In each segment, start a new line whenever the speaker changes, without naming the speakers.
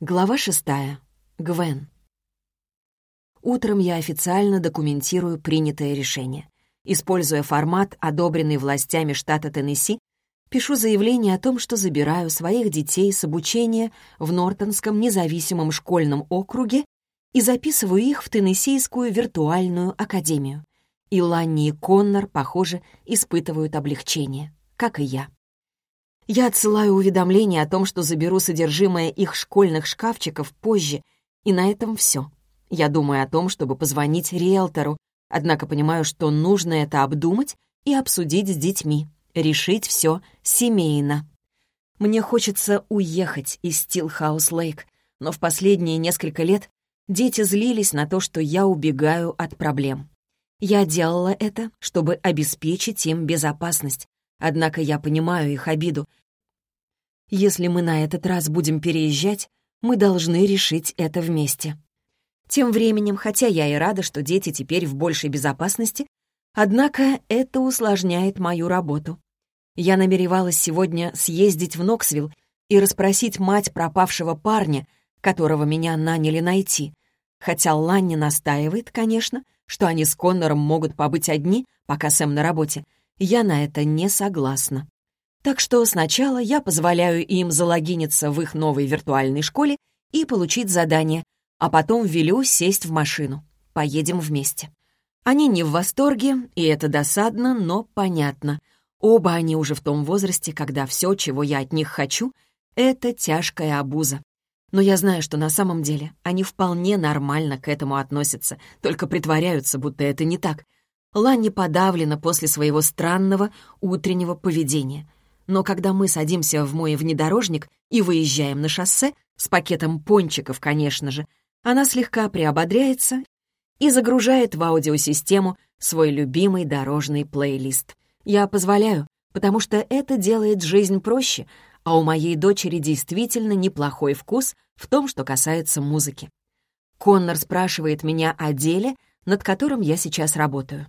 Глава шестая. Гвен. Утром я официально документирую принятое решение. Используя формат, одобренный властями штата Теннесси, пишу заявление о том, что забираю своих детей с обучения в Нортонском независимом школьном округе и записываю их в Теннессийскую виртуальную академию. И Ланни и Коннор, похоже, испытывают облегчение, как и я. Я отсылаю уведомление о том, что заберу содержимое их школьных шкафчиков позже, и на этом все. Я думаю о том, чтобы позвонить риэлтору, однако понимаю, что нужно это обдумать и обсудить с детьми, решить все семейно. Мне хочется уехать из Стилхаус-Лейк, но в последние несколько лет дети злились на то, что я убегаю от проблем. Я делала это, чтобы обеспечить им безопасность, Однако я понимаю их обиду. Если мы на этот раз будем переезжать, мы должны решить это вместе. Тем временем, хотя я и рада, что дети теперь в большей безопасности, однако это усложняет мою работу. Я намеревалась сегодня съездить в Ноксвилл и расспросить мать пропавшего парня, которого меня наняли найти. Хотя Ланни настаивает, конечно, что они с Коннором могут побыть одни, пока Сэм на работе, я на это не согласна. Так что сначала я позволяю им залогиниться в их новой виртуальной школе и получить задание, а потом велю сесть в машину. Поедем вместе. Они не в восторге, и это досадно, но понятно. Оба они уже в том возрасте, когда все, чего я от них хочу, это тяжкая обуза. Но я знаю, что на самом деле они вполне нормально к этому относятся, только притворяются, будто это не так, Ланни подавлена после своего странного утреннего поведения. Но когда мы садимся в мой внедорожник и выезжаем на шоссе, с пакетом пончиков, конечно же, она слегка приободряется и загружает в аудиосистему свой любимый дорожный плейлист. Я позволяю, потому что это делает жизнь проще, а у моей дочери действительно неплохой вкус в том, что касается музыки. Коннор спрашивает меня о деле, над которым я сейчас работаю.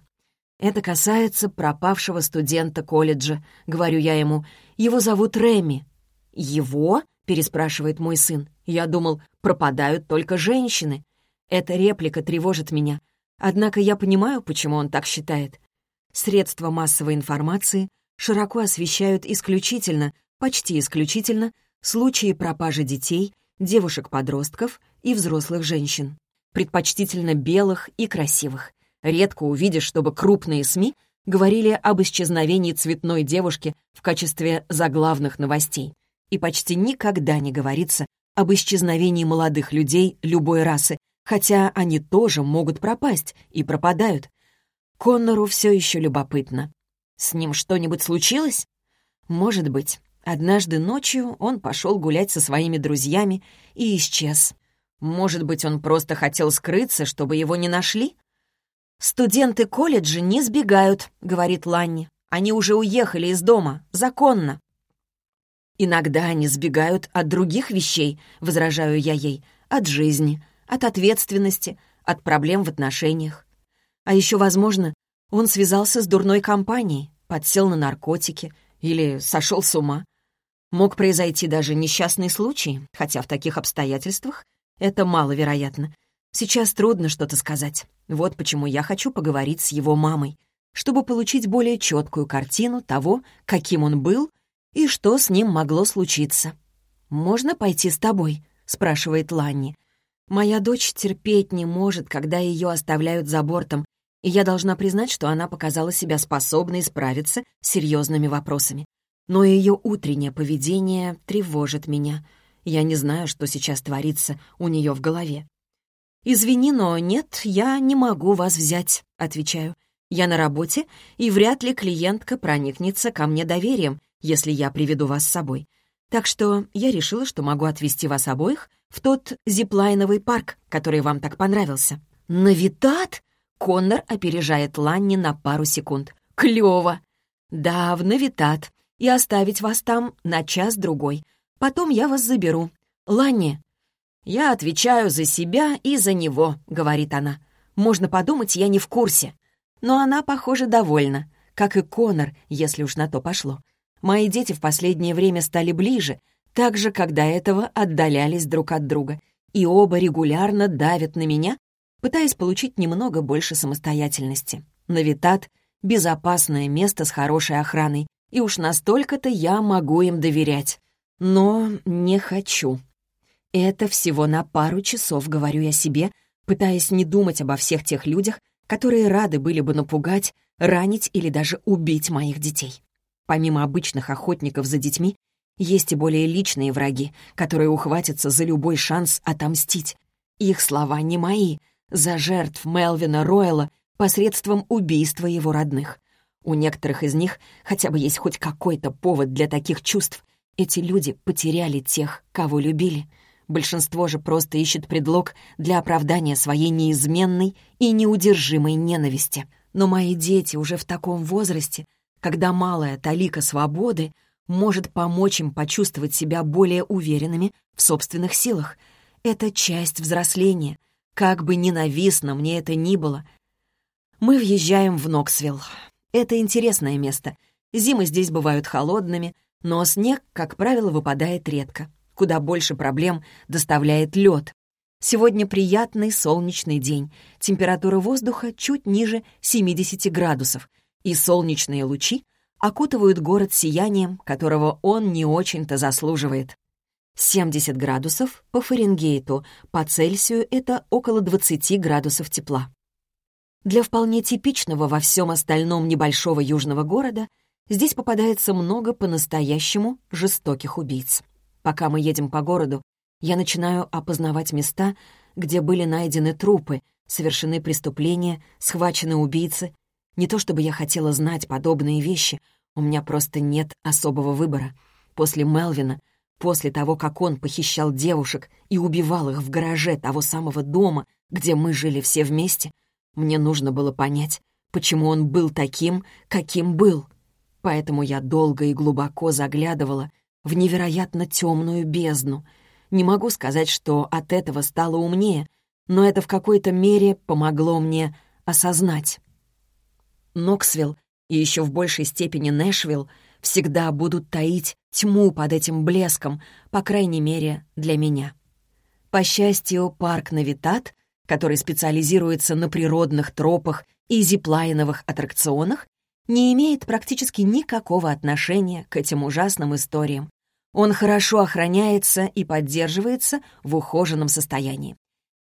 «Это касается пропавшего студента колледжа», — говорю я ему. «Его зовут Реми». «Его?» — переспрашивает мой сын. «Я думал, пропадают только женщины». Эта реплика тревожит меня. Однако я понимаю, почему он так считает. Средства массовой информации широко освещают исключительно, почти исключительно, случаи пропажи детей, девушек-подростков и взрослых женщин. Предпочтительно белых и красивых. Редко увидишь, чтобы крупные СМИ говорили об исчезновении цветной девушки в качестве заглавных новостей. И почти никогда не говорится об исчезновении молодых людей любой расы, хотя они тоже могут пропасть и пропадают. Коннору все еще любопытно. С ним что-нибудь случилось? Может быть. Однажды ночью он пошел гулять со своими друзьями и исчез. Может быть, он просто хотел скрыться, чтобы его не нашли? «Студенты колледжа не сбегают», — говорит Ланни. «Они уже уехали из дома, законно». «Иногда они сбегают от других вещей», — возражаю я ей, «от жизни, от ответственности, от проблем в отношениях. А еще, возможно, он связался с дурной компанией, подсел на наркотики или сошел с ума. Мог произойти даже несчастный случай, хотя в таких обстоятельствах это маловероятно. Сейчас трудно что-то сказать. Вот почему я хочу поговорить с его мамой, чтобы получить более четкую картину того, каким он был и что с ним могло случиться. «Можно пойти с тобой?» — спрашивает Ланни. «Моя дочь терпеть не может, когда ее оставляют за бортом, и я должна признать, что она показала себя способной справиться с серьезными вопросами. Но ее утреннее поведение тревожит меня. Я не знаю, что сейчас творится у нее в голове. «Извини, но нет, я не могу вас взять», — отвечаю. «Я на работе, и вряд ли клиентка проникнется ко мне доверием, если я приведу вас с собой. Так что я решила, что могу отвезти вас обоих в тот зиплайновый парк, который вам так понравился». «Навитат?» — Коннор опережает Ланни на пару секунд. «Клёво!» «Да, в Навитат. И оставить вас там на час-другой. Потом я вас заберу. Ланни, «Я отвечаю за себя и за него», — говорит она. «Можно подумать, я не в курсе». Но она, похоже, довольна, как и Конор, если уж на то пошло. Мои дети в последнее время стали ближе, так же, как до этого отдалялись друг от друга, и оба регулярно давят на меня, пытаясь получить немного больше самостоятельности. Навитат — безопасное место с хорошей охраной, и уж настолько-то я могу им доверять. Но не хочу. Это всего на пару часов, говорю я себе, пытаясь не думать обо всех тех людях, которые рады были бы напугать, ранить или даже убить моих детей. Помимо обычных охотников за детьми, есть и более личные враги, которые ухватятся за любой шанс отомстить. Их слова не мои, за жертв Мелвина Ройла посредством убийства его родных. У некоторых из них хотя бы есть хоть какой-то повод для таких чувств. Эти люди потеряли тех, кого любили. Большинство же просто ищет предлог для оправдания своей неизменной и неудержимой ненависти. Но мои дети уже в таком возрасте, когда малая талика свободы может помочь им почувствовать себя более уверенными в собственных силах. Это часть взросления. Как бы ненавистно мне это ни было. Мы въезжаем в Ноксвилл. Это интересное место. Зимы здесь бывают холодными, но снег, как правило, выпадает редко. Куда больше проблем доставляет лед. Сегодня приятный солнечный день. Температура воздуха чуть ниже 70 градусов, и солнечные лучи окутывают город сиянием, которого он не очень-то заслуживает. 70 градусов по Фаренгейту, по Цельсию это около 20 градусов тепла. Для вполне типичного во всем остальном небольшого южного города здесь попадается много по-настоящему жестоких убийц. Пока мы едем по городу, я начинаю опознавать места, где были найдены трупы, совершены преступления, схвачены убийцы. Не то чтобы я хотела знать подобные вещи, у меня просто нет особого выбора. После Мелвина, после того, как он похищал девушек и убивал их в гараже того самого дома, где мы жили все вместе, мне нужно было понять, почему он был таким, каким был. Поэтому я долго и глубоко заглядывала в невероятно темную бездну. Не могу сказать, что от этого стало умнее, но это в какой-то мере помогло мне осознать. Ноксвилл и еще в большей степени Нэшвилл всегда будут таить тьму под этим блеском, по крайней мере, для меня. По счастью, парк Навитат который специализируется на природных тропах и зиплайновых аттракционах, не имеет практически никакого отношения к этим ужасным историям. Он хорошо охраняется и поддерживается в ухоженном состоянии.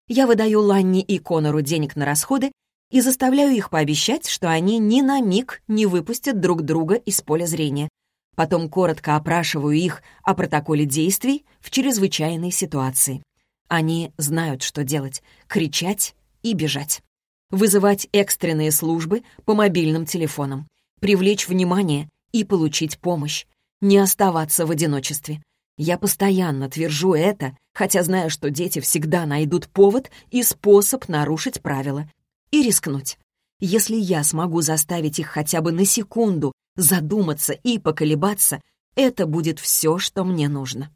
Я выдаю Ланни и Конору денег на расходы и заставляю их пообещать, что они ни на миг не выпустят друг друга из поля зрения. Потом коротко опрашиваю их о протоколе действий в чрезвычайной ситуации. Они знают, что делать — кричать и бежать. Вызывать экстренные службы по мобильным телефонам, привлечь внимание и получить помощь, не оставаться в одиночестве. Я постоянно твержу это, хотя знаю, что дети всегда найдут повод и способ нарушить правила и рискнуть. Если я смогу заставить их хотя бы на секунду задуматься и поколебаться, это будет все, что мне нужно.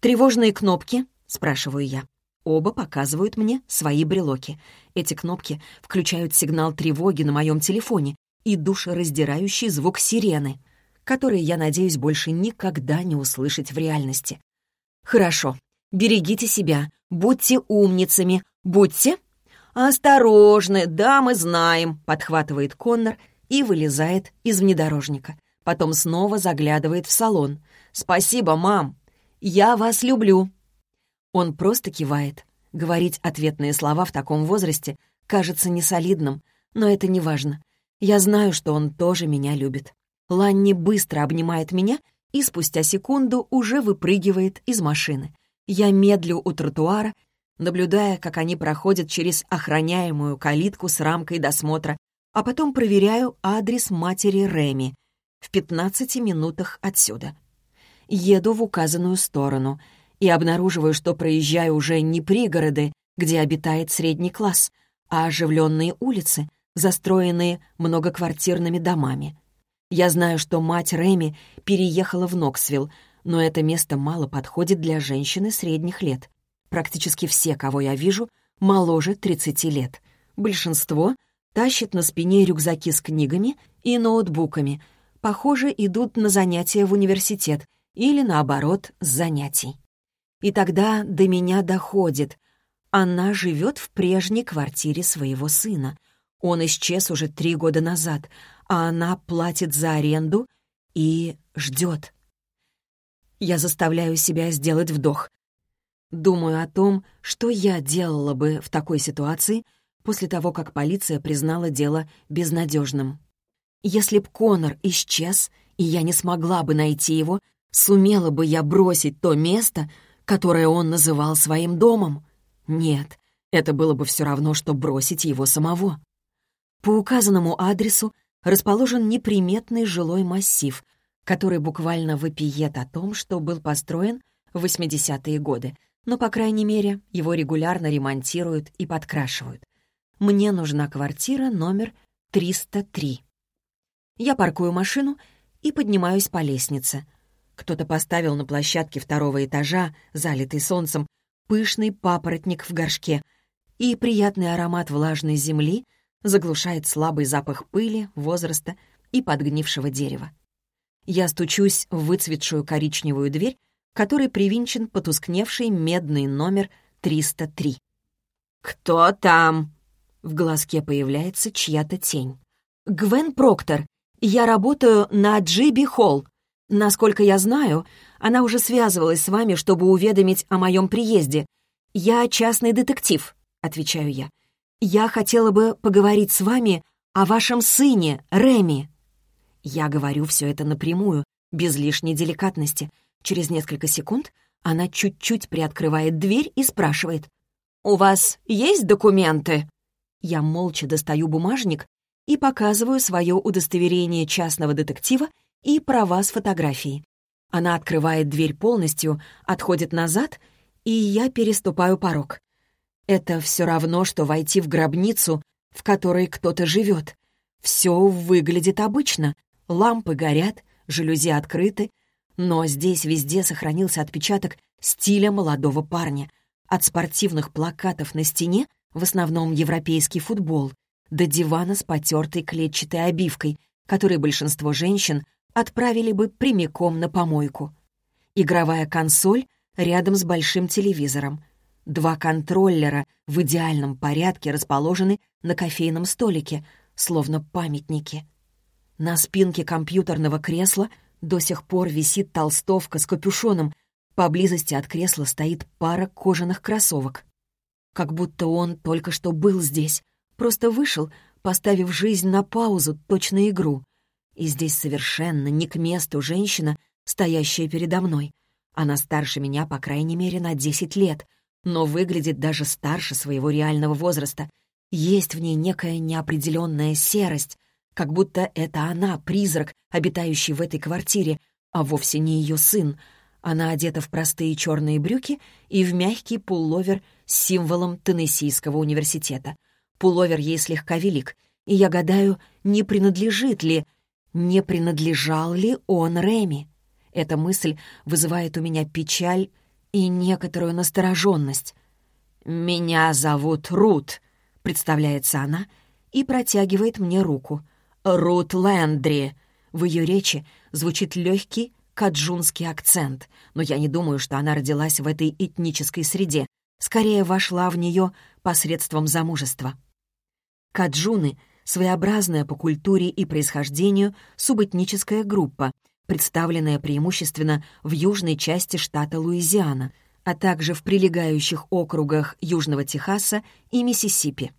Тревожные кнопки спрашиваю я. Оба показывают мне свои брелоки. Эти кнопки включают сигнал тревоги на моем телефоне и душераздирающий звук сирены, который, я надеюсь, больше никогда не услышать в реальности. «Хорошо. Берегите себя. Будьте умницами. Будьте...» «Осторожны, да, мы знаем», — подхватывает Коннор и вылезает из внедорожника. Потом снова заглядывает в салон. «Спасибо, мам. Я вас люблю», он просто кивает. Говорить ответные слова в таком возрасте кажется несолидным, но это не важно. Я знаю, что он тоже меня любит. Ланни быстро обнимает меня и спустя секунду уже выпрыгивает из машины. Я медлю у тротуара, наблюдая, как они проходят через охраняемую калитку с рамкой досмотра, а потом проверяю адрес матери Реми в 15 минутах отсюда. Еду в указанную сторону — и обнаруживаю, что проезжаю уже не пригороды, где обитает средний класс, а оживленные улицы, застроенные многоквартирными домами. Я знаю, что мать Рэми переехала в Ноксвилл, но это место мало подходит для женщины средних лет. Практически все, кого я вижу, моложе 30 лет. Большинство тащит на спине рюкзаки с книгами и ноутбуками. Похоже, идут на занятия в университет или, наоборот, с занятий. И тогда до меня доходит. Она живет в прежней квартире своего сына. Он исчез уже три года назад, а она платит за аренду и ждет. Я заставляю себя сделать вдох. Думаю о том, что я делала бы в такой ситуации после того, как полиция признала дело безнадежным. Если б Конор исчез, и я не смогла бы найти его, сумела бы я бросить то место, которое он называл своим домом? Нет, это было бы все равно, что бросить его самого. По указанному адресу расположен неприметный жилой массив, который буквально вопиет о том, что был построен в 80-е годы, но, по крайней мере, его регулярно ремонтируют и подкрашивают. Мне нужна квартира номер 303. Я паркую машину и поднимаюсь по лестнице — кто-то поставил на площадке второго этажа, залитый солнцем, пышный папоротник в горшке, и приятный аромат влажной земли заглушает слабый запах пыли, возраста и подгнившего дерева. Я стучусь в выцветшую коричневую дверь, которой привинчен потускневший медный номер 303. «Кто там?» В глазке появляется чья-то тень. «Гвен Проктор. Я работаю на Джиби Холл. Насколько я знаю, она уже связывалась с вами, чтобы уведомить о моем приезде. Я частный детектив, отвечаю я. Я хотела бы поговорить с вами о вашем сыне, Реми. Я говорю все это напрямую, без лишней деликатности. Через несколько секунд она чуть-чуть приоткрывает дверь и спрашивает. «У вас есть документы?» Я молча достаю бумажник и показываю свое удостоверение частного детектива и права с фотографией. Она открывает дверь полностью, отходит назад, и я переступаю порог. Это все равно, что войти в гробницу, в которой кто-то живет. Все выглядит обычно. Лампы горят, жалюзи открыты, но здесь везде сохранился отпечаток стиля молодого парня. От спортивных плакатов на стене, в основном европейский футбол, до дивана с потертой клетчатой обивкой, который большинство женщин отправили бы прямиком на помойку. Игровая консоль рядом с большим телевизором. Два контроллера в идеальном порядке расположены на кофейном столике, словно памятники. На спинке компьютерного кресла до сих пор висит толстовка с капюшоном. Поблизости от кресла стоит пара кожаных кроссовок. Как будто он только что был здесь, просто вышел, поставив жизнь на паузу, точно игру. И здесь совершенно не к месту женщина, стоящая передо мной. Она старше меня, по крайней мере, на 10 лет, но выглядит даже старше своего реального возраста. Есть в ней некая неопределенная серость, как будто это она, призрак, обитающий в этой квартире, а вовсе не ее сын. Она одета в простые черные брюки и в мягкий пулловер с символом Теннессийского университета. Пулловер ей слегка велик, и я гадаю, не принадлежит ли не принадлежал ли он Реми? Эта мысль вызывает у меня печаль и некоторую настороженность. «Меня зовут Рут», — представляется она и протягивает мне руку. «Рут Лэндри». В ее речи звучит легкий каджунский акцент, но я не думаю, что она родилась в этой этнической среде. Скорее вошла в нее посредством замужества. Каджуны — своеобразная по культуре и происхождению субэтническая группа, представленная преимущественно в южной части штата Луизиана, а также в прилегающих округах Южного Техаса и Миссисипи.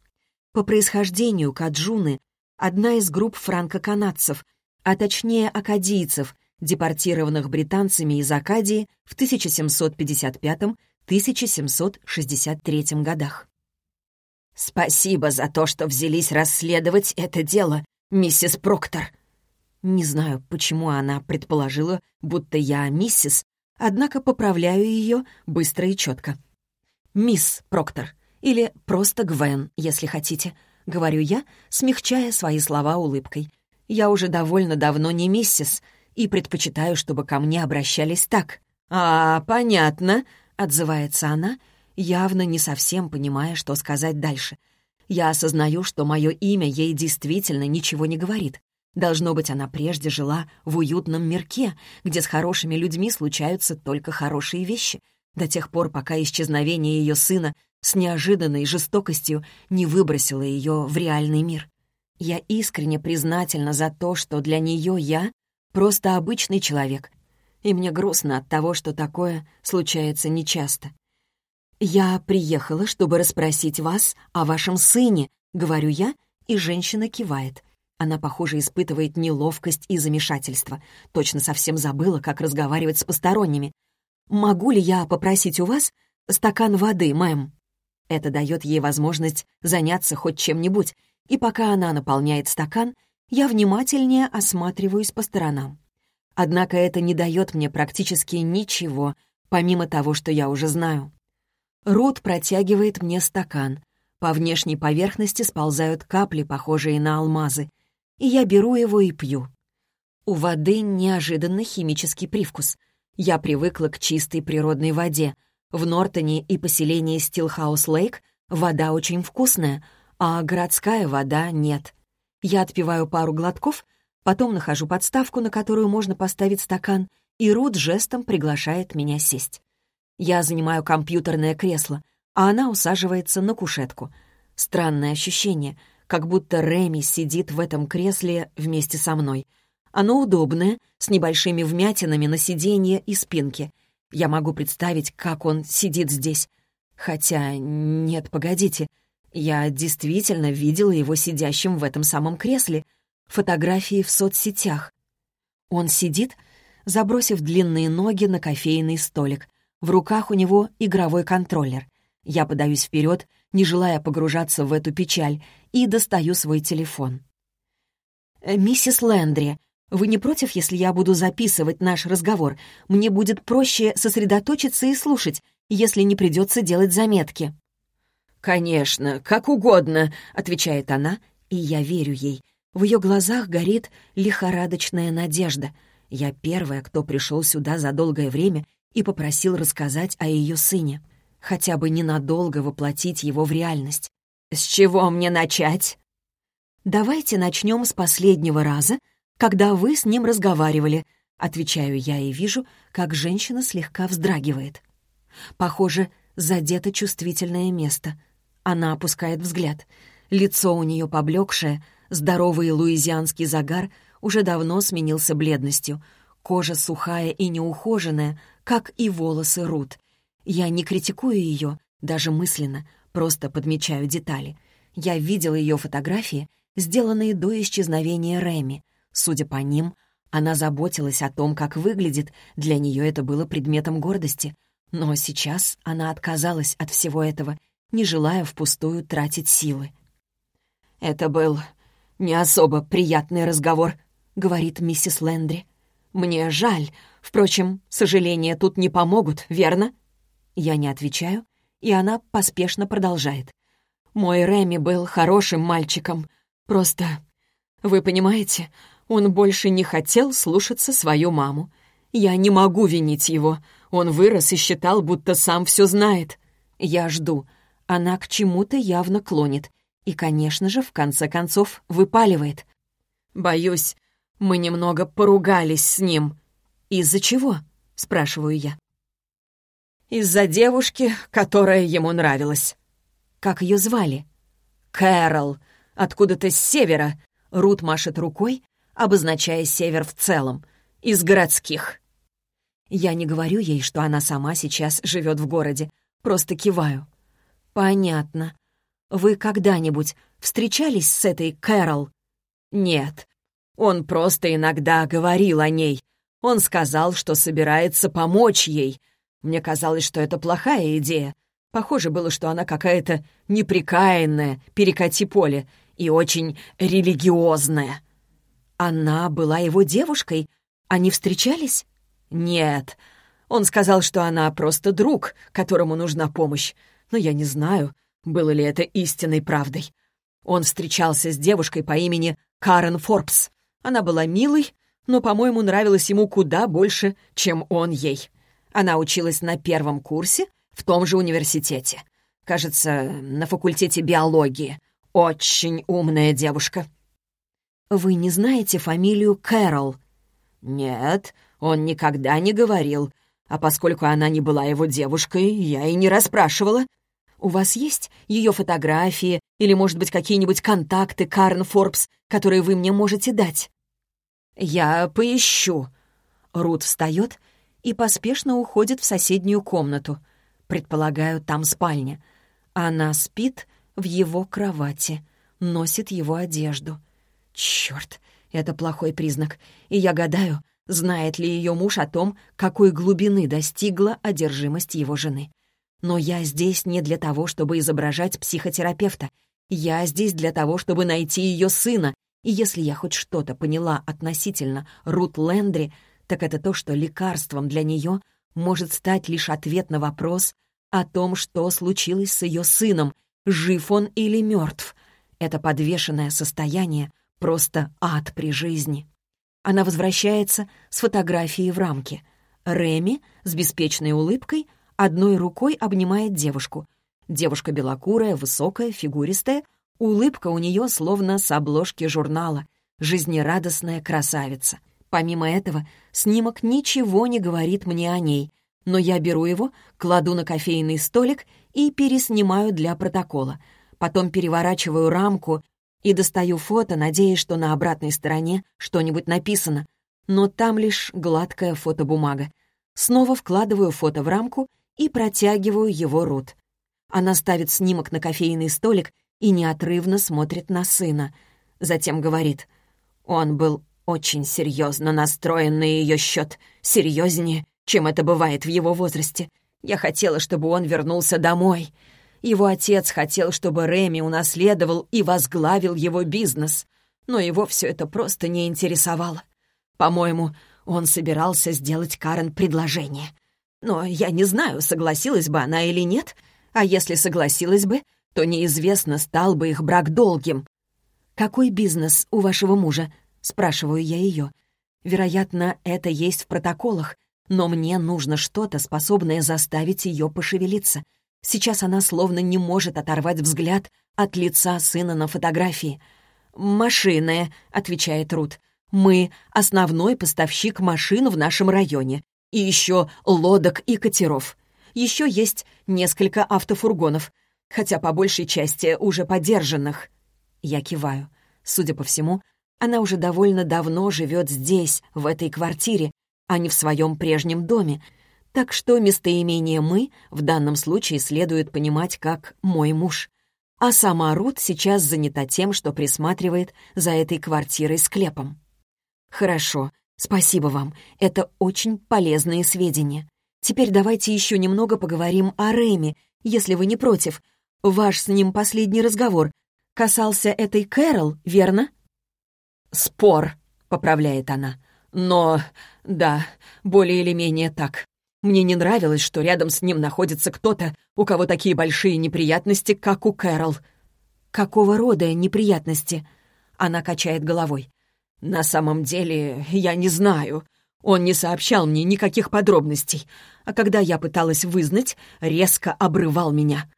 По происхождению каджуны — одна из групп франко-канадцев, а точнее акадийцев, депортированных британцами из Акадии в 1755-1763 годах. «Спасибо за то, что взялись расследовать это дело, миссис Проктор». Не знаю, почему она предположила, будто я миссис, однако поправляю ее быстро и четко. «Мисс Проктор» или просто Гвен, если хотите, — говорю я, смягчая свои слова улыбкой. «Я уже довольно давно не миссис и предпочитаю, чтобы ко мне обращались так». «А, понятно», — отзывается она, — явно не совсем понимая, что сказать дальше. Я осознаю, что мое имя ей действительно ничего не говорит. Должно быть, она прежде жила в уютном мирке, где с хорошими людьми случаются только хорошие вещи, до тех пор, пока исчезновение ее сына с неожиданной жестокостью не выбросило ее в реальный мир. Я искренне признательна за то, что для нее я просто обычный человек, и мне грустно от того, что такое случается нечасто. «Я приехала, чтобы расспросить вас о вашем сыне», — говорю я, и женщина кивает. Она, похоже, испытывает неловкость и замешательство. Точно совсем забыла, как разговаривать с посторонними. «Могу ли я попросить у вас стакан воды, мэм?» Это дает ей возможность заняться хоть чем-нибудь, и пока она наполняет стакан, я внимательнее осматриваюсь по сторонам. Однако это не дает мне практически ничего, помимо того, что я уже знаю. Рут протягивает мне стакан. По внешней поверхности сползают капли, похожие на алмазы, и я беру его и пью. У воды неожиданно химический привкус. Я привыкла к чистой природной воде. В Нортоне и поселении Стилхаус-Лейк вода очень вкусная, а городская вода нет. Я отпиваю пару глотков — Потом нахожу подставку, на которую можно поставить стакан, и Рут жестом приглашает меня сесть. Я занимаю компьютерное кресло, а она усаживается на кушетку. Странное ощущение, как будто Реми сидит в этом кресле вместе со мной. Оно удобное, с небольшими вмятинами на сиденье и спинке. Я могу представить, как он сидит здесь. Хотя, нет, погодите, я действительно видела его сидящим в этом самом кресле — фотографии в соцсетях. Он сидит, забросив длинные ноги на кофейный столик. В руках у него игровой контроллер. Я подаюсь вперед, не желая погружаться в эту печаль, и достаю свой телефон. «Э, «Миссис Лэндри, вы не против, если я буду записывать наш разговор? Мне будет проще сосредоточиться и слушать, если не придется делать заметки».
«Конечно, как угодно», — отвечает она,
и я верю ей. В ее глазах горит лихорадочная надежда. Я первая, кто пришел сюда за долгое время и попросил рассказать о ее сыне. Хотя бы ненадолго воплотить его в реальность.
«С чего мне начать?»
«Давайте начнем с последнего раза, когда вы с ним разговаривали», отвечаю я и вижу, как женщина слегка вздрагивает. Похоже, задето чувствительное место. Она опускает взгляд. Лицо у нее поблекшее, Здоровый луизианский загар уже давно сменился бледностью. Кожа сухая и неухоженная, как и волосы Рут. Я не критикую ее, даже мысленно, просто подмечаю детали. Я видела ее фотографии, сделанные до исчезновения Реми. Судя по ним, она заботилась о том, как выглядит, для нее это было предметом гордости. Но сейчас она отказалась от всего этого, не желая впустую тратить силы.
«Это был «Не особо приятный разговор», — говорит миссис Лендри. «Мне жаль. Впрочем, сожаления тут не помогут, верно?»
Я не отвечаю, и она поспешно продолжает.
«Мой Реми был хорошим мальчиком. Просто, вы понимаете, он больше не хотел слушаться свою маму. Я не могу винить его. Он вырос и считал, будто сам все знает.
Я жду. Она к чему-то явно клонит. И, конечно же, в конце концов выпаливает.
«Боюсь, мы немного поругались с ним».
«Из-за чего?» — спрашиваю я.
«Из-за девушки, которая ему нравилась».
«Как ее звали?»
«Кэрол. Откуда-то с севера». Рут машет рукой, обозначая север в целом. «Из городских».
Я не говорю ей, что она сама сейчас живет в городе. Просто киваю. «Понятно. Вы когда-нибудь встречались с этой Кэрол?»
«Нет. Он просто иногда говорил о ней. Он сказал, что собирается помочь ей. Мне казалось, что это плохая идея. Похоже было, что она какая-то неприкаянная, перекати поле, и очень религиозная».
«Она была его девушкой? Они встречались?»
«Нет. Он сказал, что она просто друг, которому нужна помощь. Но я не знаю. Было ли это истинной правдой? Он встречался с девушкой по имени Карен Форбс. Она была милой, но, по-моему, нравилась ему куда больше, чем он ей. Она училась на первом курсе в том же университете. Кажется, на факультете биологии. Очень умная девушка.
«Вы не знаете фамилию Кэрол?»
«Нет, он никогда не говорил. А поскольку она не была его девушкой, я и не расспрашивала. У вас есть ее фотографии или, может быть, какие-нибудь контакты Карн Форбс, которые вы мне можете дать?» «Я поищу». Рут встает и поспешно уходит в соседнюю комнату. Предполагаю, там спальня. Она спит в его кровати, носит его одежду. Черт, это плохой признак. И я гадаю, знает ли ее муж о том, какой глубины достигла одержимость его жены. Но я здесь не для того, чтобы изображать психотерапевта. Я здесь для того, чтобы найти ее сына. И если я хоть что-то поняла относительно Рут Лендри, так это то, что лекарством для нее может стать лишь ответ на вопрос о том, что случилось с ее сыном, жив он или мертв. Это подвешенное состояние — просто ад при жизни. Она возвращается с фотографией в рамке. Реми с беспечной улыбкой одной рукой обнимает девушку. Девушка белокурая, высокая, фигуристая, улыбка у нее словно с обложки журнала, жизнерадостная красавица. Помимо этого, снимок ничего не говорит мне о ней, но я беру его, кладу на кофейный столик и переснимаю для протокола. Потом переворачиваю рамку и достаю фото, надеясь, что на обратной стороне что-нибудь написано. Но там лишь гладкая фотобумага. Снова вкладываю фото в рамку и протягиваю его Рут. Она ставит снимок на кофейный столик и неотрывно смотрит на сына. Затем говорит, он был очень серьезно настроен на ее счет, серьезнее, чем это бывает в его возрасте. Я хотела, чтобы он вернулся домой. Его отец хотел, чтобы Реми унаследовал и возглавил его бизнес, но его все это просто не интересовало. По-моему, он собирался сделать Карен предложение. Но я не знаю, согласилась бы она или нет, а если согласилась бы, то неизвестно, стал бы их брак долгим. «Какой бизнес у вашего мужа?» — спрашиваю я ее. Вероятно, это есть в протоколах, но мне нужно что-то, способное заставить ее пошевелиться. Сейчас она словно не может оторвать взгляд от лица сына на фотографии. «Машины», — отвечает Рут. «Мы — основной поставщик машин в нашем районе. И еще лодок и катеров. Еще есть несколько автофургонов, хотя по большей части уже подержанных». Я киваю. Судя по всему, она уже довольно давно живет здесь, в этой квартире, а не в своем прежнем доме, так что местоимение «мы» в данном случае следует понимать как «мой муж». А сама Рут сейчас занята тем, что присматривает за этой квартирой-склепом. «Хорошо, спасибо вам, это очень полезные сведения. Теперь давайте еще немного поговорим о Рэме, если вы не против. Ваш с ним последний разговор касался этой Кэрол, верно?» «Спор», — поправляет она. «Но да, более или менее так. Мне не нравилось, что рядом с ним находится кто-то, у кого такие большие неприятности, как у Кэрол. Какого рода неприятности? Она качает головой. На самом деле, я не знаю. Он не сообщал мне никаких подробностей, а когда я пыталась вызнать, резко обрывал меня.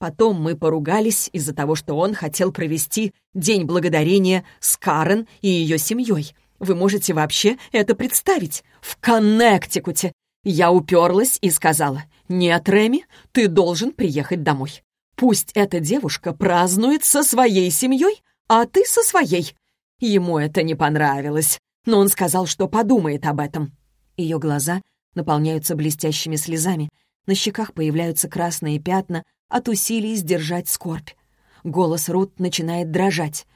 Потом мы поругались из-за того, что он хотел провести День Благодарения с Карен и ее семьей. Вы можете вообще это представить? В Коннектикуте. Я уперлась и сказала, «Нет, Реми, ты должен приехать домой. Пусть эта девушка празднует со своей семьей, а ты со своей». Ему это не понравилось, но он сказал, что подумает об этом. Ее глаза наполняются блестящими слезами, на щеках появляются красные пятна от усилий сдержать скорбь. Голос Рут начинает дрожать.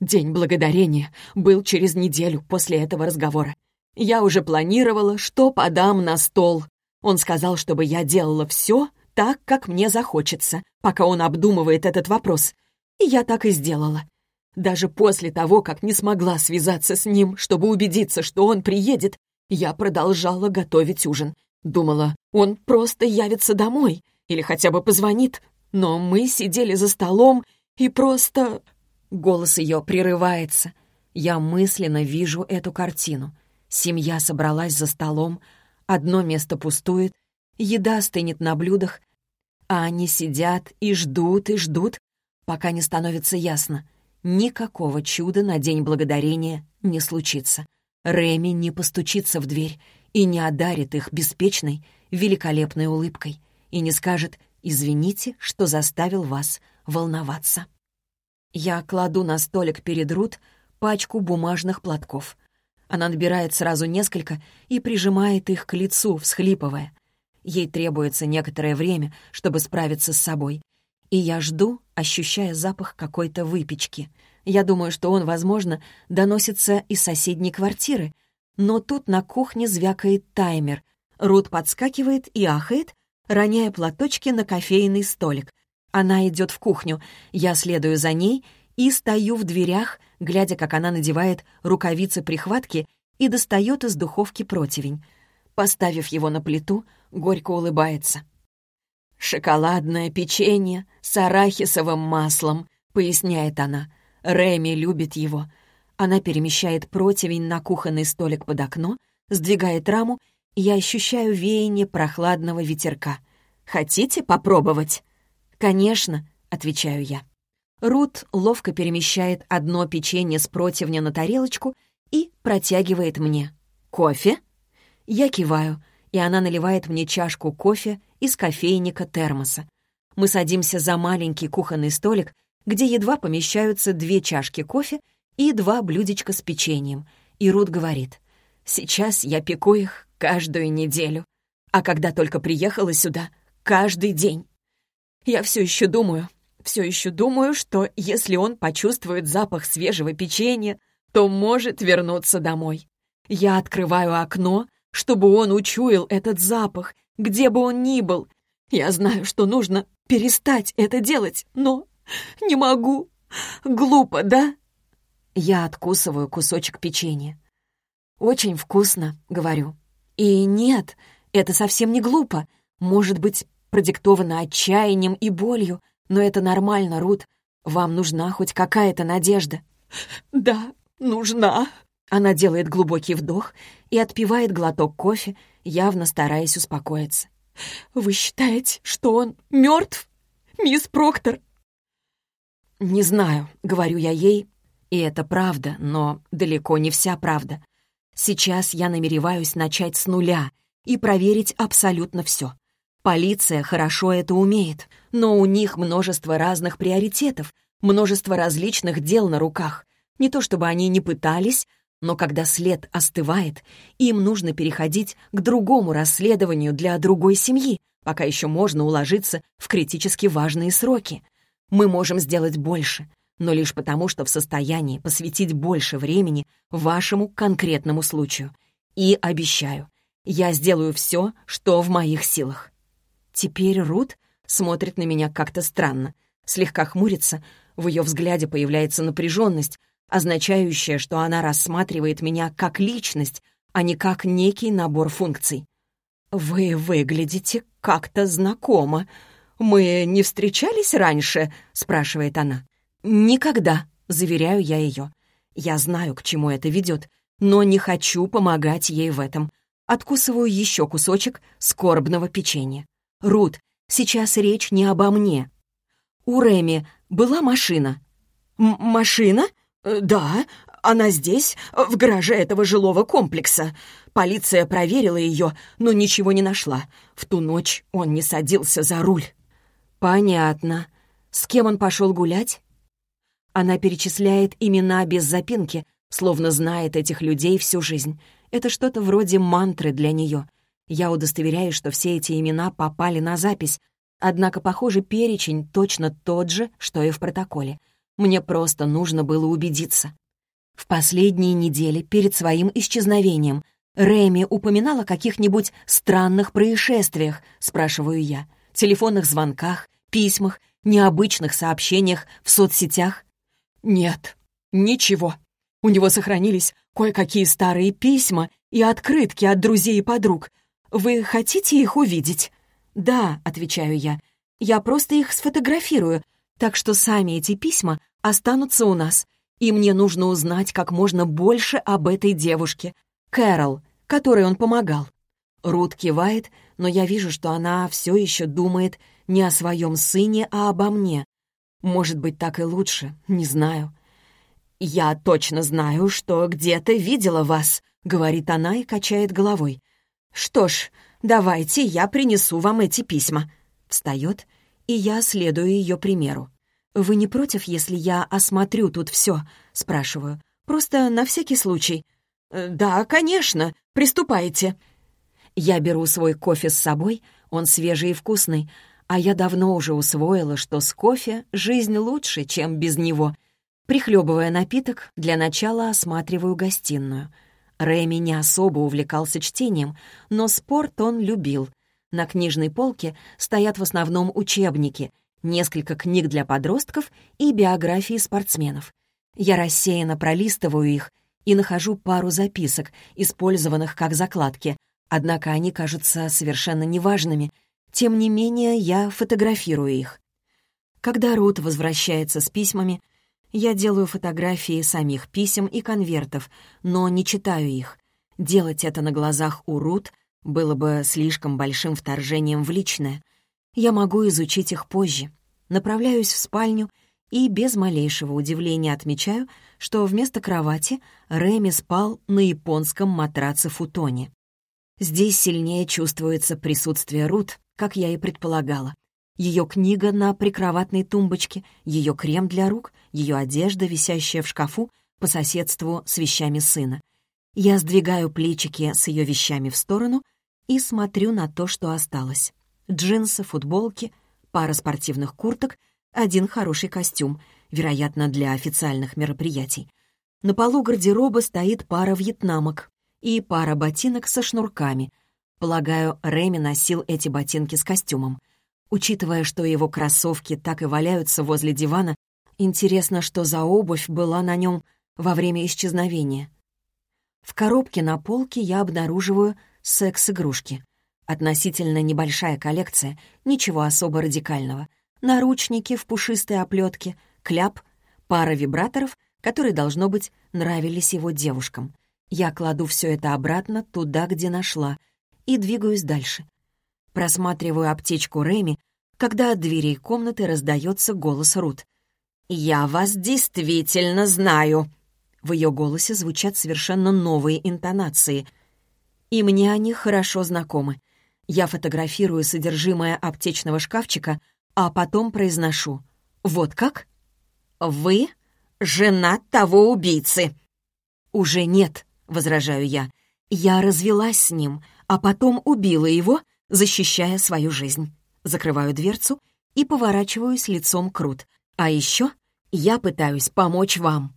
День благодарения был через неделю после этого разговора. Я уже планировала, что подам на стол. Он сказал, чтобы я делала все так, как мне захочется, пока он обдумывает этот вопрос. И я так и сделала. Даже после того, как не смогла связаться с ним, чтобы убедиться, что он приедет, я продолжала готовить ужин. Думала, он просто явится домой или хотя бы позвонит, но мы сидели за столом и просто... Голос ее прерывается. Я мысленно вижу эту картину. Семья собралась за столом, одно место пустует, еда стынет на блюдах, а они сидят и ждут, и ждут, пока не становится ясно.
никакого чуда на День Благодарения не случится. Рэми не постучится в дверь и не одарит их беспечной, великолепной улыбкой и не скажет «Извините, что заставил вас волноваться». Я кладу на столик перед Рут пачку бумажных платков. Она набирает сразу несколько и прижимает их к лицу, всхлипывая. Ей требуется некоторое время, чтобы справиться с собой. И я жду, ощущая запах какой-то выпечки. Я думаю, что он, возможно, доносится из соседней квартиры. Но тут на кухне звякает таймер. Рут подскакивает и ахает, роняя платочки на кофейный столик. Она идет в кухню, я следую за ней и стою в дверях, глядя, как она надевает рукавицы-прихватки и достает из духовки противень. Поставив его на плиту, горько улыбается. «Шоколадное печенье с арахисовым маслом», — поясняет она. Рэми любит его. Она перемещает противень на кухонный столик под окно, сдвигает раму, и я ощущаю веяние прохладного ветерка. «Хотите попробовать?» «Конечно», — отвечаю я. Рут ловко перемещает одно печенье с противня на тарелочку и протягивает мне. «Кофе?» Я киваю, и она наливает мне чашку кофе из кофейника термоса. Мы садимся за маленький кухонный столик, где едва помещаются две чашки кофе и два блюдечка с печеньем. И Рут говорит, «Сейчас я пеку их каждую неделю, а когда только приехала сюда, каждый день. Я все еще думаю, все еще думаю, что если он почувствует запах свежего печенья, то может вернуться домой. Я открываю окно, чтобы он учуял этот запах, где бы он ни был. Я знаю, что нужно перестать это делать, но не могу. Глупо, да? Я откусываю кусочек печенья. «Очень вкусно», — говорю. «И нет, это совсем не глупо. Может быть, продиктовано отчаянием и болью, но это нормально, Рут. Вам нужна хоть какая-то надежда». «Да, нужна». Она делает глубокий вдох и отпивает глоток кофе, явно стараясь успокоиться. «Вы считаете, что он мертв, мисс Проктор?» «Не знаю», — говорю я ей, и это правда, но далеко не вся правда. Сейчас я намереваюсь начать с нуля и проверить абсолютно все. Полиция хорошо это умеет, но у них множество разных приоритетов, множество различных дел на руках. Не то чтобы они не пытались, но когда след остывает, им нужно переходить к другому расследованию для другой семьи, пока еще можно уложиться в критически важные сроки. Мы можем сделать больше, но лишь потому, что в состоянии посвятить больше времени вашему конкретному случаю. И обещаю, я сделаю все, что в моих силах. Теперь Рут смотрит на меня как-то странно, слегка хмурится, в ее взгляде появляется напряженность, означающее, что она рассматривает меня как личность, а не как некий набор функций. «Вы выглядите как-то знакомо. Мы не встречались раньше?» — спрашивает она. «Никогда», — заверяю я ее. Я знаю, к чему это ведет, но не хочу помогать ей в этом. Откусываю еще кусочек скорбного печенья. «Рут, сейчас речь не обо мне. У Реми была машина?» М «Машина?» Э, «Да, она здесь, в гараже этого жилого комплекса. Полиция проверила ее, но ничего не нашла. В ту ночь он не садился за руль». «Понятно. С кем он пошел гулять?» Она перечисляет имена без запинки, словно знает этих людей всю жизнь. Это что-то вроде мантры для нее. Я удостоверяю, что все эти имена попали на запись, однако, похоже, перечень точно тот же, что и в протоколе. Мне просто нужно было убедиться. В последние недели перед своим исчезновением Рэми упоминала о каких-нибудь странных происшествиях, спрашиваю я, телефонных звонках, письмах, необычных сообщениях в соцсетях? Нет, ничего. У него сохранились кое-какие старые письма и открытки от друзей и подруг. Вы хотите их увидеть? Да, отвечаю я. Я просто их сфотографирую, так что сами эти письма останутся у нас, и мне нужно узнать как можно больше об этой девушке, Кэрол, которой он помогал. Рут кивает, но я вижу, что она все еще думает не о своем сыне, а обо мне. Может быть, так и лучше, не знаю.
«Я точно знаю, что где-то видела вас», — говорит она и качает головой. «Что ж, давайте я принесу вам эти письма». Встает, и я следую ее примеру. «Вы не против, если я осмотрю тут все?» — спрашиваю. «Просто на всякий случай». «Э, «Да, конечно. Приступайте». Я беру свой кофе с собой, он свежий и вкусный, а я давно уже усвоила, что с кофе жизнь лучше, чем без него. Прихлебывая напиток, для начала осматриваю гостиную. Рэми не особо увлекался чтением, но спорт он любил. На книжной полке стоят в основном учебники, несколько книг для подростков и биографии спортсменов. Я рассеянно пролистываю их и нахожу пару записок, использованных как закладки, однако они кажутся совершенно неважными. Тем не менее, я фотографирую их. Когда Рут возвращается с письмами, я делаю фотографии самих писем и конвертов, но не читаю их. Делать это на глазах у Рут было бы слишком большим вторжением в личное. Я могу изучить их позже. Направляюсь в спальню и без малейшего удивления отмечаю, что вместо кровати Рэми спал на японском матраце-футоне. Здесь сильнее чувствуется присутствие Рут, как я и предполагала. Ее книга на прикроватной тумбочке, ее крем для рук, ее одежда, висящая в шкафу по соседству с вещами сына. Я сдвигаю плечики с ее вещами в сторону и смотрю на то, что осталось. Джинсы, футболки, пара спортивных курток, один хороший костюм, вероятно, для официальных мероприятий. На полу гардероба стоит пара вьетнамок и пара ботинок со шнурками. Полагаю, Рэми носил эти ботинки с костюмом. Учитывая, что его кроссовки так и валяются возле дивана, интересно, что за обувь была на нем во время исчезновения. В коробке на полке я обнаруживаю секс-игрушки. Относительно небольшая коллекция, ничего особо радикального. Наручники в пушистой оплетке, кляп, пара вибраторов, которые, должно быть, нравились его девушкам. Я кладу все это обратно туда, где нашла, и двигаюсь дальше — Просматриваю аптечку Рэми, когда от дверей комнаты раздается голос Рут. «Я вас действительно знаю!» В ее голосе звучат совершенно новые интонации. И мне они хорошо знакомы. Я фотографирую содержимое аптечного шкафчика, а потом произношу. «Вот как?» «Вы жена того убийцы!» «Уже нет», — возражаю я. «Я развелась с ним, а потом убила его защищая свою жизнь. Закрываю дверцу и поворачиваюсь лицом к Рут. А еще я пытаюсь помочь вам.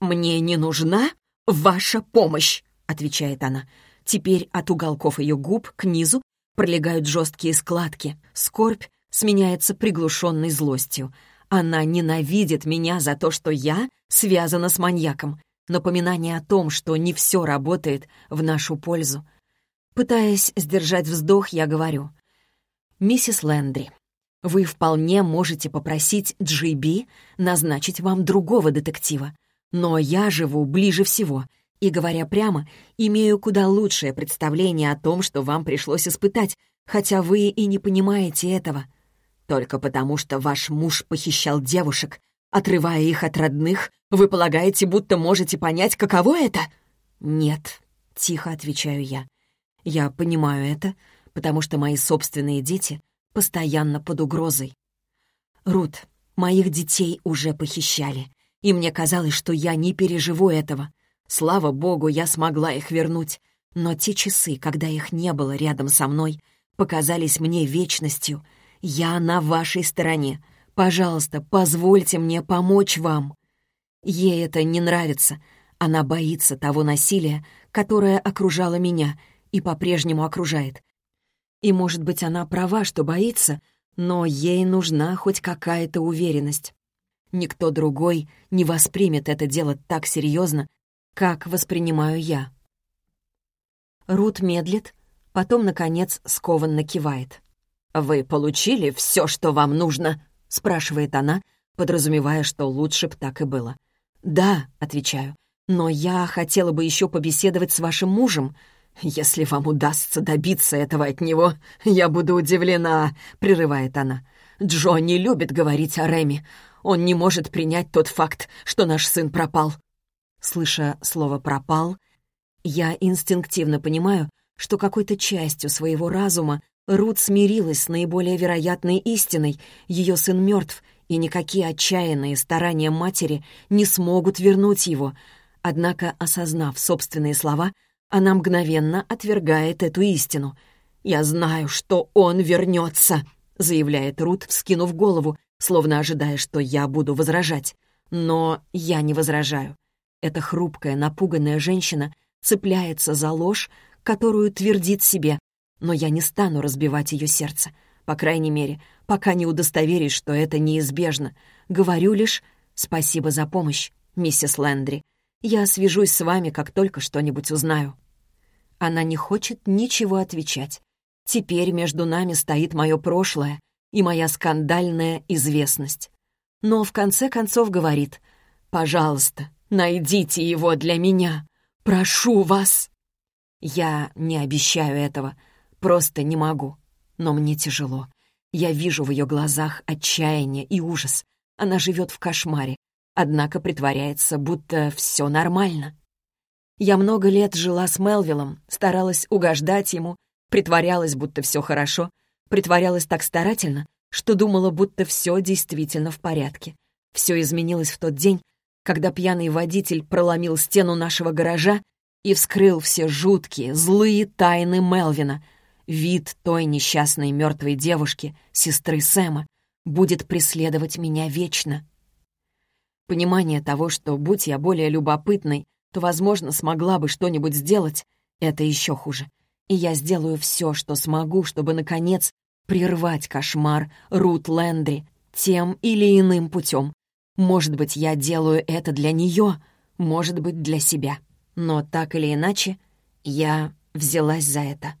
«Мне не нужна ваша помощь», — отвечает она. Теперь от уголков ее губ к низу пролегают жесткие складки. Скорбь сменяется приглушенной злостью. Она ненавидит меня за то, что я связана с маньяком. Напоминание о том, что не все работает в нашу пользу. Пытаясь сдержать вздох, я говорю. «Миссис Лэндри, вы вполне можете попросить Джиби назначить вам другого детектива, но я живу ближе всего и, говоря прямо, имею куда лучшее представление о том, что вам пришлось испытать, хотя вы и не понимаете этого. Только потому, что ваш муж похищал девушек, отрывая их от родных, вы полагаете, будто можете понять, каково это?» «Нет», — тихо отвечаю я. Я понимаю это, потому что мои собственные дети постоянно под угрозой. Рут, моих детей уже похищали, и мне казалось, что я не переживу этого. Слава богу, я смогла их вернуть, но те часы, когда их не было рядом со мной, показались мне вечностью. Я на вашей стороне. Пожалуйста, позвольте мне помочь вам. Ей это не нравится. Она боится того насилия, которое окружало меня — и по-прежнему окружает. И, может быть, она права, что боится, но ей нужна хоть какая-то уверенность. Никто другой не воспримет это дело так серьезно, как воспринимаю я. Рут медлит, потом, наконец, скованно кивает. «Вы получили все, что вам нужно?» — спрашивает она, подразумевая, что лучше б так и было. «Да», — отвечаю, — «но я хотела бы еще побеседовать с вашим мужем. «Если вам удастся добиться этого от него, я буду удивлена», — прерывает она. «Джо не любит говорить о Реми. Он не может принять тот факт, что наш сын пропал».
Слыша слово «пропал», я инстинктивно понимаю, что какой-то частью своего разума Рут смирилась с наиболее вероятной истиной. Ее сын мертв, и никакие отчаянные старания матери не смогут вернуть его. Однако, осознав собственные слова, она мгновенно отвергает эту истину. «Я знаю, что он вернется», — заявляет Рут, вскинув голову, словно ожидая, что я буду возражать. Но я не возражаю. Эта хрупкая, напуганная женщина цепляется за ложь, которую твердит себе, но я не стану разбивать ее сердце. По крайней мере, пока не удостоверюсь, что это неизбежно. Говорю лишь «Спасибо за помощь, миссис Лэндри. Я свяжусь с вами, как только что-нибудь узнаю». Она не хочет ничего отвечать. Теперь между нами стоит мое прошлое и моя скандальная известность. Но в конце концов говорит «Пожалуйста, найдите его для меня. Прошу вас». Я не обещаю этого, просто не могу. Но мне тяжело. Я вижу в ее глазах отчаяние и ужас. Она живет в кошмаре, однако притворяется, будто все нормально. Я много лет жила с Мелвиллом, старалась угождать ему, притворялась, будто все хорошо, притворялась так старательно, что думала, будто все действительно в порядке. Все изменилось в тот день, когда пьяный водитель проломил стену нашего гаража и вскрыл все жуткие, злые тайны Мелвина. Вид той несчастной мертвой девушки, сестры Сэма, будет преследовать меня вечно. Понимание того, что, будь я более любопытной, то, возможно, смогла бы что-нибудь сделать, это еще хуже. И я сделаю все, что смогу, чтобы, наконец, прервать кошмар Рут Лэндри тем или иным путем. Может быть, я делаю это для нее, может быть, для себя. Но так или иначе, я взялась за это.